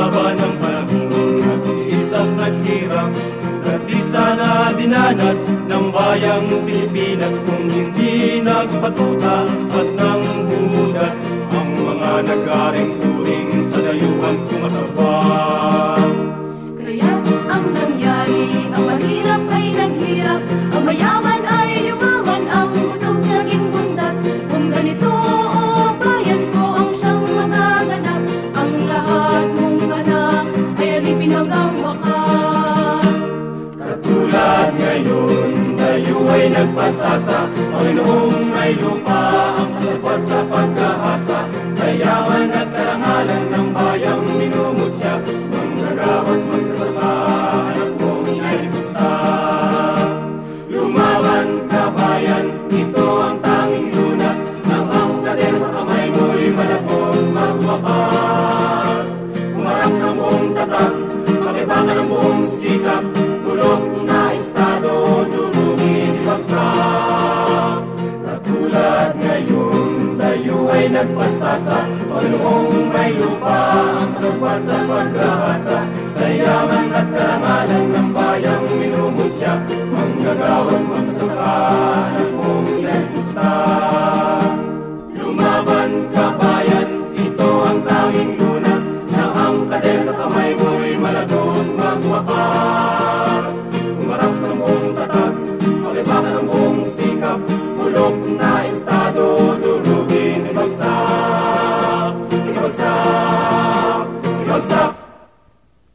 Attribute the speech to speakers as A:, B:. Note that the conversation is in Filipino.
A: haba ng panahon at isang naghirap at di sana dinanas ng bayang Pilipinas kung hindi nagpatuta at ng budas ang mga nagaring turing sa dayuhan
B: kumasawa. Hanggang wakas.
A: Katulad ngayon, tayo ay nagpasasa, Panginoong may lupa ang kasapat sa pag-ahasa, sa yaman at karangalan ng bayang minumutya, manggagawat magsasaka, anak mong inay gusta. Lumaban ka bayan, ito ang tanging nagpasasa, Panginoong may lupa, ang kasapat sa pag-ahasa, sa yaman at karangalan ng bayang minumutya, manggagawat magsasaka, anak mong inagpusta. Lumaban ka bayan, ito ang tanging lunas, na ang kaden sa kamay mo'y malagot magwakas.